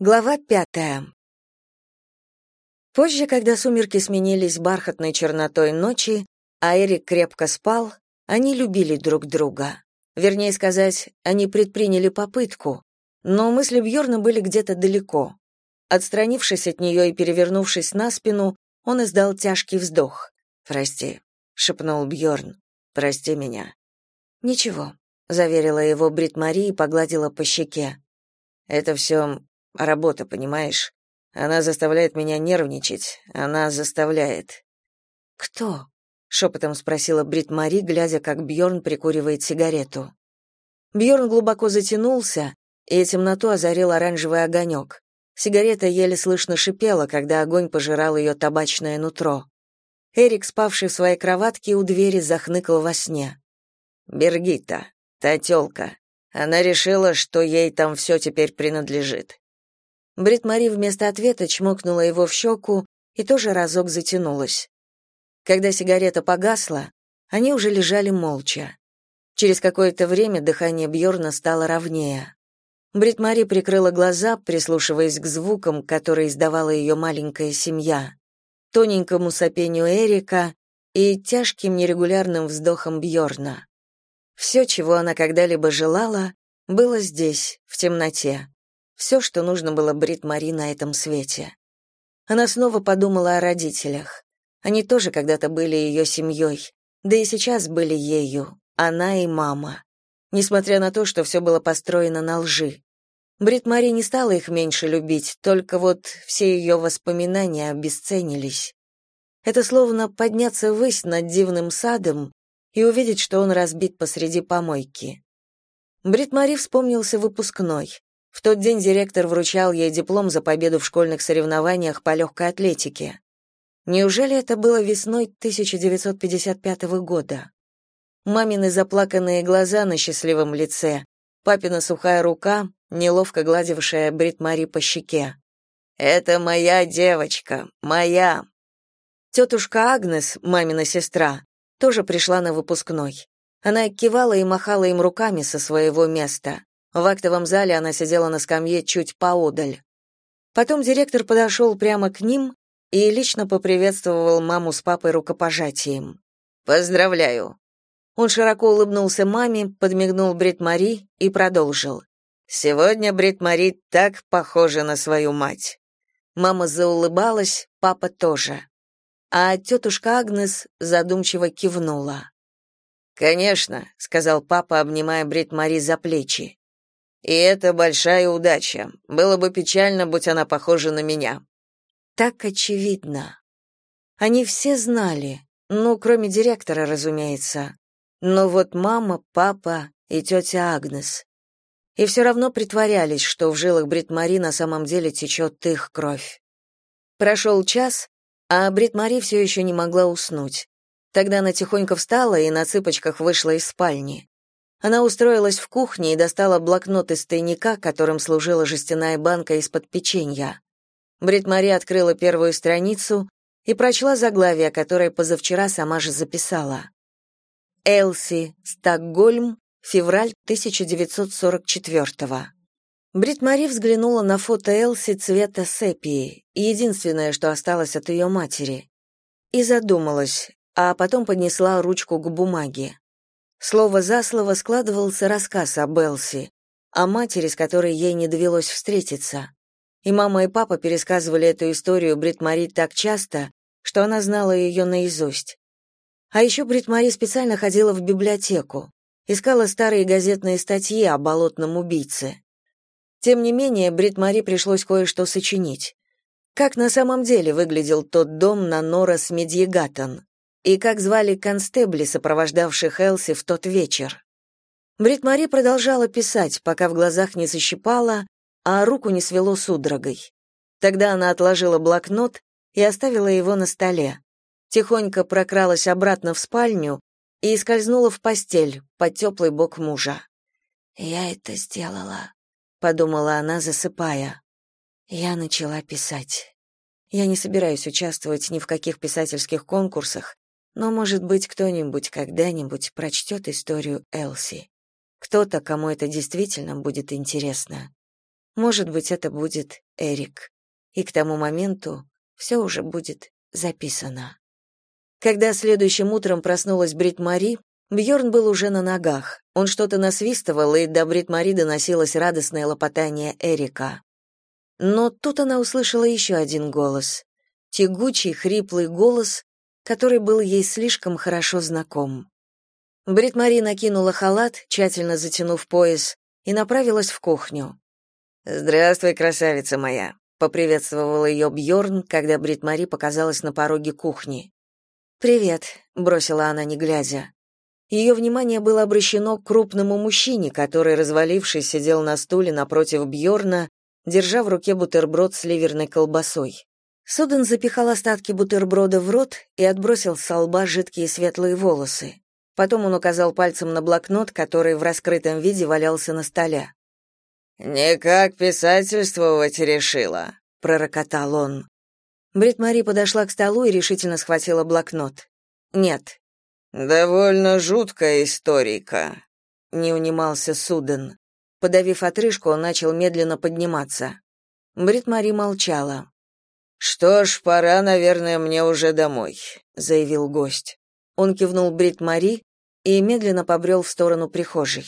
Глава пятая. Позже, когда сумерки сменились бархатной чернотой ночи, а Эрик крепко спал, они любили друг друга. Вернее сказать, они предприняли попытку, но мысли Бьорна были где-то далеко. Отстранившись от нее и перевернувшись на спину, он издал тяжкий вздох. «Прости», — шепнул Бьорн. «Прости меня». «Ничего», — заверила его Брит Мари и погладила по щеке. «Это все Работа, понимаешь? Она заставляет меня нервничать. Она заставляет. Кто? шепотом спросила Брит Мари, глядя, как Бьорн прикуривает сигарету. Бьорн глубоко затянулся, и темноту озарил оранжевый огонек. Сигарета еле слышно шипела, когда огонь пожирал ее табачное нутро. Эрик, спавший в своей кроватке у двери, захныкал во сне. «Бергита, та тёлка. Она решила, что ей там все теперь принадлежит. Брит Мари вместо ответа чмокнула его в щеку и тоже разок затянулась. Когда сигарета погасла, они уже лежали молча. Через какое-то время дыхание Бьорна стало ровнее. Брит Мари прикрыла глаза, прислушиваясь к звукам, которые издавала ее маленькая семья, тоненькому сопению Эрика и тяжким нерегулярным вздохом Бьорна. Все, чего она когда-либо желала, было здесь, в темноте. Все, что нужно было Брит Мари на этом свете. Она снова подумала о родителях. Они тоже когда-то были ее семьей, да и сейчас были ею, она и мама. Несмотря на то, что все было построено на лжи. Брит Мари не стала их меньше любить, только вот все ее воспоминания обесценились. Это словно подняться ввысь над дивным садом и увидеть, что он разбит посреди помойки. Брит Мари вспомнился выпускной. В тот день директор вручал ей диплом за победу в школьных соревнованиях по легкой атлетике. Неужели это было весной 1955 года? Мамины заплаканные глаза на счастливом лице, папина сухая рука, неловко гладившая Брит Мари по щеке. «Это моя девочка, моя!» Тетушка Агнес, мамина сестра, тоже пришла на выпускной. Она кивала и махала им руками со своего места. В актовом зале она сидела на скамье чуть поодаль. Потом директор подошел прямо к ним и лично поприветствовал маму с папой рукопожатием. «Поздравляю!» Он широко улыбнулся маме, подмигнул Брит Мари и продолжил. «Сегодня Брит Мари так похожа на свою мать». Мама заулыбалась, папа тоже. А тетушка Агнес задумчиво кивнула. «Конечно», — сказал папа, обнимая Брит Мари за плечи. И это большая удача. Было бы печально, будь она похожа на меня. Так очевидно. Они все знали, ну, кроме директора, разумеется. Но вот мама, папа и тетя Агнес. И все равно притворялись, что в жилах Брит-Мари на самом деле течет их кровь. Прошел час, а Брит-Мари все еще не могла уснуть. Тогда она тихонько встала и на цыпочках вышла из спальни. Она устроилась в кухне и достала блокнот из тайника, которым служила жестяная банка из-под печенья. Брит-Мари открыла первую страницу и прочла заглавие, которое позавчера сама же записала. Элси, Стокгольм, февраль 1944-го. Брит-Мари взглянула на фото Элси цвета сепии, единственное, что осталось от ее матери, и задумалась, а потом поднесла ручку к бумаге. Слово за слово складывался рассказ о Белси, о матери, с которой ей не довелось встретиться. И мама и папа пересказывали эту историю Брит Мари так часто, что она знала ее наизусть. А еще Брит Мари специально ходила в библиотеку, искала старые газетные статьи о болотном убийце. Тем не менее, Брит Мари пришлось кое-что сочинить. Как на самом деле выглядел тот дом на Норас Медьегатон? И как звали констебли, сопровождавших Элси в тот вечер. Брит Мари продолжала писать, пока в глазах не защипала, а руку не свело судорогой. Тогда она отложила блокнот и оставила его на столе. Тихонько прокралась обратно в спальню и скользнула в постель под теплый бок мужа. «Я это сделала», — подумала она, засыпая. Я начала писать. Я не собираюсь участвовать ни в каких писательских конкурсах, но, может быть, кто-нибудь когда-нибудь прочтет историю Элси. Кто-то, кому это действительно будет интересно. может быть, это будет Эрик. И к тому моменту все уже будет записано. Когда следующим утром проснулась Брит Мари, Бьорн был уже на ногах. Он что-то насвистывал, и до Брит Мари доносилось радостное лопотание Эрика. Но тут она услышала еще один голос. Тягучий, хриплый голос, который был ей слишком хорошо знаком. Брит Мари накинула халат, тщательно затянув пояс, и направилась в кухню. «Здравствуй, красавица моя», — поприветствовал ее Бьорн, когда Брит Мари показалась на пороге кухни. «Привет», — бросила она, не глядя. Ее внимание было обращено к крупному мужчине, который, развалившись, сидел на стуле напротив Бьорна, держа в руке бутерброд с ливерной колбасой. Суден запихал остатки бутерброда в рот и отбросил с лба жидкие светлые волосы. Потом он указал пальцем на блокнот, который в раскрытом виде валялся на столе. «Никак писательствовать решила», — пророкотал он. Брит Мари подошла к столу и решительно схватила блокнот. Нет. Довольно жуткая историка, не унимался Суден. Подавив отрыжку, он начал медленно подниматься. Брит Мари молчала. Что ж, пора, наверное, мне уже домой, заявил гость. Он кивнул Брит Мари и медленно побрел в сторону прихожей.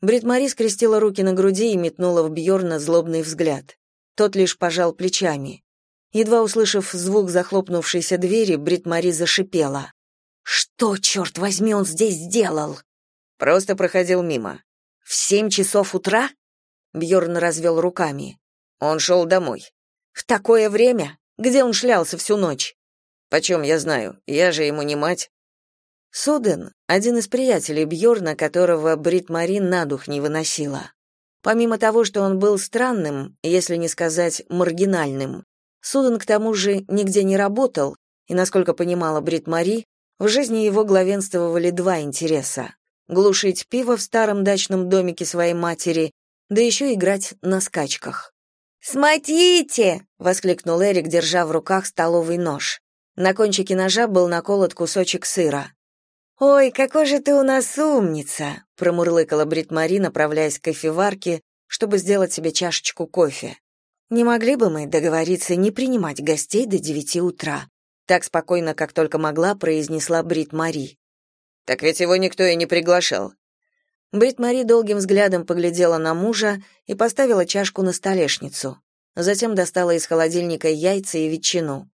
Брит Мари скрестила руки на груди и метнула в Бьорна злобный взгляд. Тот лишь пожал плечами. Едва услышав звук захлопнувшейся двери, Брит Мари зашипела. «Что, черт возьми, он здесь сделал?» «Просто проходил мимо». «В семь часов утра?» Бьорн развел руками. «Он шел домой». «В такое время? Где он шлялся всю ночь?» «Почем я знаю? Я же ему не мать». Суден — один из приятелей Бьорна, которого Брит Мари на дух не выносила. Помимо того, что он был странным, если не сказать маргинальным, Суден к тому же нигде не работал, и, насколько понимала Брит Мари, в жизни его главенствовали два интереса — глушить пиво в старом дачном домике своей матери, да еще играть на скачках. «Смотрите!» — воскликнул Эрик, держа в руках столовый нож. На кончике ножа был наколот кусочек сыра. «Ой, какой же ты у нас умница!» — промурлыкала Брит Мари, направляясь к кофеварке, чтобы сделать себе чашечку кофе. Не могли бы мы договориться не принимать гостей до девяти утра? Так спокойно, как только могла, произнесла Брит Мари. Так ведь его никто и не приглашал. Брит Мари долгим взглядом поглядела на мужа и поставила чашку на столешницу. Затем достала из холодильника яйца и ветчину.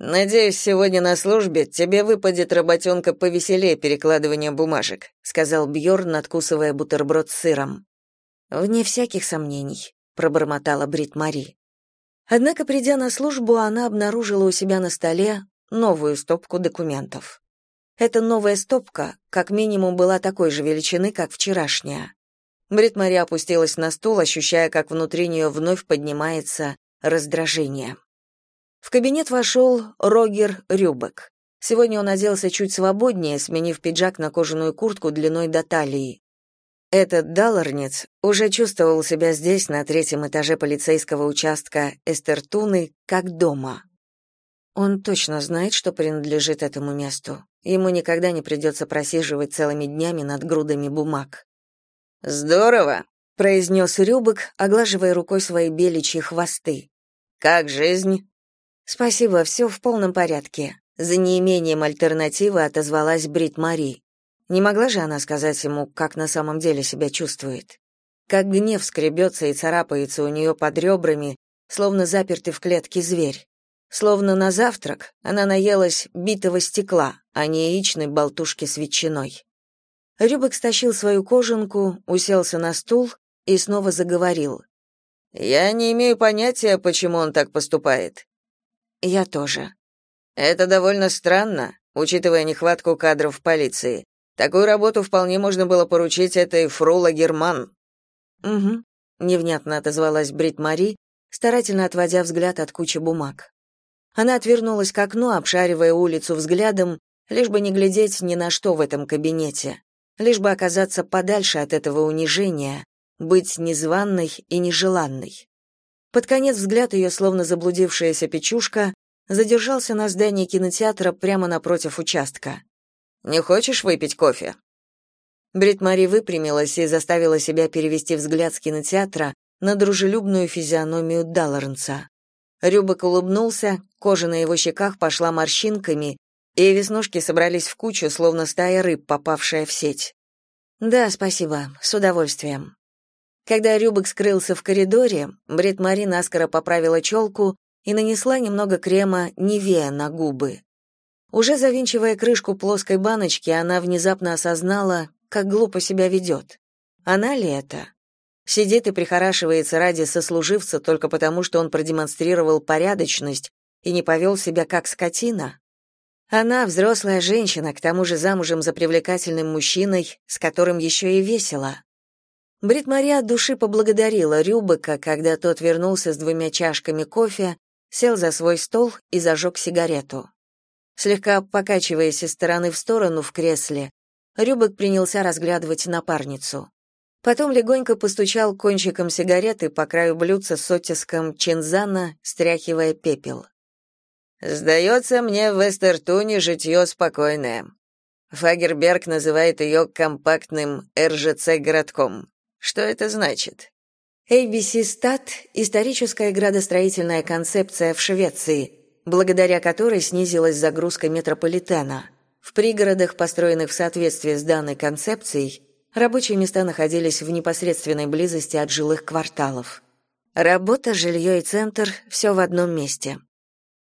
«Надеюсь, сегодня на службе тебе выпадет работенка повеселее перекладывания бумажек», сказал Бьорн, надкусывая бутерброд с сыром. «Вне всяких сомнений», пробормотала Брит Мари. Однако, придя на службу, она обнаружила у себя на столе новую стопку документов. Эта новая стопка, как минимум, была такой же величины, как вчерашняя. Брит Мари опустилась на стул, ощущая, как внутри нее вновь поднимается раздражение. В кабинет вошел Рогер Рюбек. Сегодня он оделся чуть свободнее, сменив пиджак на кожаную куртку длиной до талии. Этот далларнец уже чувствовал себя здесь, на третьем этаже полицейского участка Эстертуны, как дома. Он точно знает, что принадлежит этому месту. Ему никогда не придется просиживать целыми днями над грудами бумаг. «Здорово», — произнес Рюбок, оглаживая рукой свои беличьи хвосты. «Как жизнь?» «Спасибо, все в полном порядке». За неимением альтернативы отозвалась Брит Мари. Не могла же она сказать ему, как на самом деле себя чувствует. Как гнев скребется и царапается у нее под ребрами, словно запертый в клетке зверь. Словно на завтрак она наелась битого стекла, а не яичной болтушки с ветчиной. Рюбек стащил свою кожанку, уселся на стул и снова заговорил. «Я не имею понятия, почему он так поступает». «Я тоже». «Это довольно странно, учитывая нехватку кадров в полиции. Такую работу вполне можно было поручить этой Фрула Герман. Угу, невнятно отозвалась Брит Мари, старательно отводя взгляд от кучи бумаг. Она отвернулась к окну, обшаривая улицу взглядом, лишь бы не глядеть ни на что в этом кабинете, лишь бы оказаться подальше от этого унижения, быть незваной и нежеланной. Под конец взгляд ее, словно заблудившаяся печушка, задержался на здании кинотеатра прямо напротив участка. Не хочешь выпить кофе?» Брит Мари выпрямилась и заставила себя перевести взгляд с кинотеатра на дружелюбную физиономию Далларнса. Рюбок улыбнулся, кожа на его щеках пошла морщинками, и веснушки собрались в кучу, словно стая рыб, попавшая в сеть. «Да, спасибо, с удовольствием». Когда Рюбок скрылся в коридоре, Брит Мари наскоро поправила челку и нанесла немного крема Невея на губы. Уже завинчивая крышку плоской баночки, она внезапно осознала, как глупо себя ведет. Она ли это? Сидит и прихорашивается ради сослуживца только потому, что он продемонстрировал порядочность и не повел себя как скотина? Она взрослая женщина, к тому же замужем за привлекательным мужчиной, с которым еще и весело. Брит Мария от души поблагодарила Рюбека, когда тот вернулся с двумя чашками кофе, сел за свой стол и зажег сигарету. Слегка покачиваясь из стороны в сторону в кресле, Рюбек принялся разглядывать напарницу. Потом легонько постучал кончиком сигареты по краю блюдца с оттиском чинзана, стряхивая пепел. «Сдается мне в Эстертуне житье спокойное. Фагерберг называет ее компактным РЖЦ-городком. Что это значит?» ABC Stat – историческая градостроительная концепция в Швеции, благодаря которой снизилась загрузка метрополитена. В пригородах, построенных в соответствии с данной концепцией, рабочие места находились в непосредственной близости от жилых кварталов. Работа, жилье и центр – все в одном месте.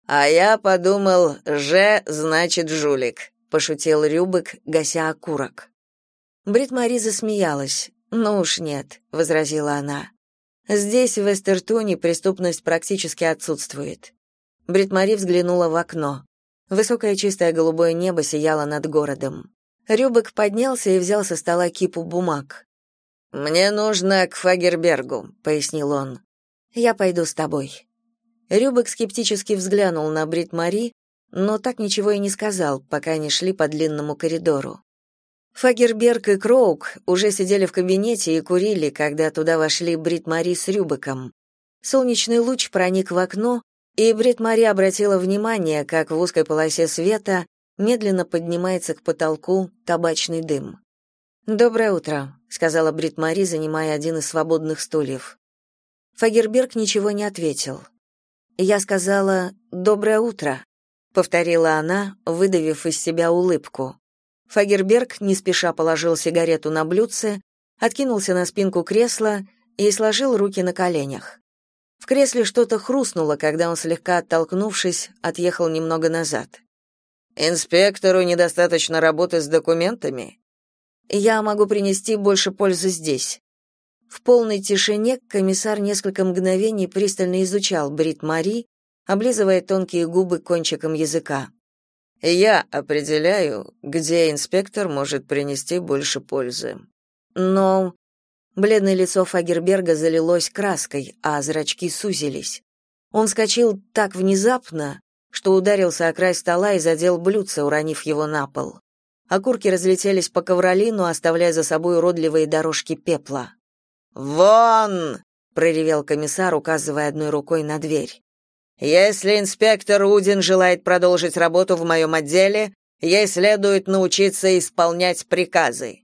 «А я подумал, «Ж» значит «жулик», — пошутил Рюбек, гася окурок. Брит Мари засмеялась. «Ну уж нет», — возразила она. «Здесь, в Эстертуне, преступность практически отсутствует. Бритмари взглянула в окно. Высокое чистое голубое небо сияло над городом. Рюбек поднялся и взял со стола кипу бумаг. «Мне нужно к Фагербергу», — пояснил он. «Я пойду с тобой». Рюбек скептически взглянул на Брит-Мари, но так ничего и не сказал, пока они шли по длинному коридору. Фагерберг и Кроук уже сидели в кабинете и курили, когда туда вошли Брит-Мари с Рюбеком. Солнечный луч проник в окно, и Брит Мари обратила внимание, как в узкой полосе света медленно поднимается к потолку табачный дым. «Доброе утро», — сказала Брит Мари, занимая один из свободных стульев. Фагерберг ничего не ответил. Я сказала «доброе утро», — повторила она, выдавив из себя улыбку. Фагерберг не спеша положил сигарету на блюдце, откинулся на спинку кресла и сложил руки на коленях. В кресле что-то хрустнуло, когда он, слегка оттолкнувшись, отъехал немного назад. «Инспектору недостаточно работы с документами?» «Я могу принести больше пользы здесь». В полной тишине комиссар несколько мгновений пристально изучал Брит Мари, облизывая тонкие губы кончиком языка. «Я определяю, где инспектор может принести больше пользы». «Но...» Бледное лицо Фагерберга залилось краской, а зрачки сузились. Он вскочил так внезапно, что ударился о край стола и задел блюдце, уронив его на пол. Окурки разлетелись по ковролину, оставляя за собой уродливые дорожки пепла. «Вон!» — проревел комиссар, указывая одной рукой на дверь. «Если инспектор Удин желает продолжить работу в моем отделе, ей следует научиться исполнять приказы.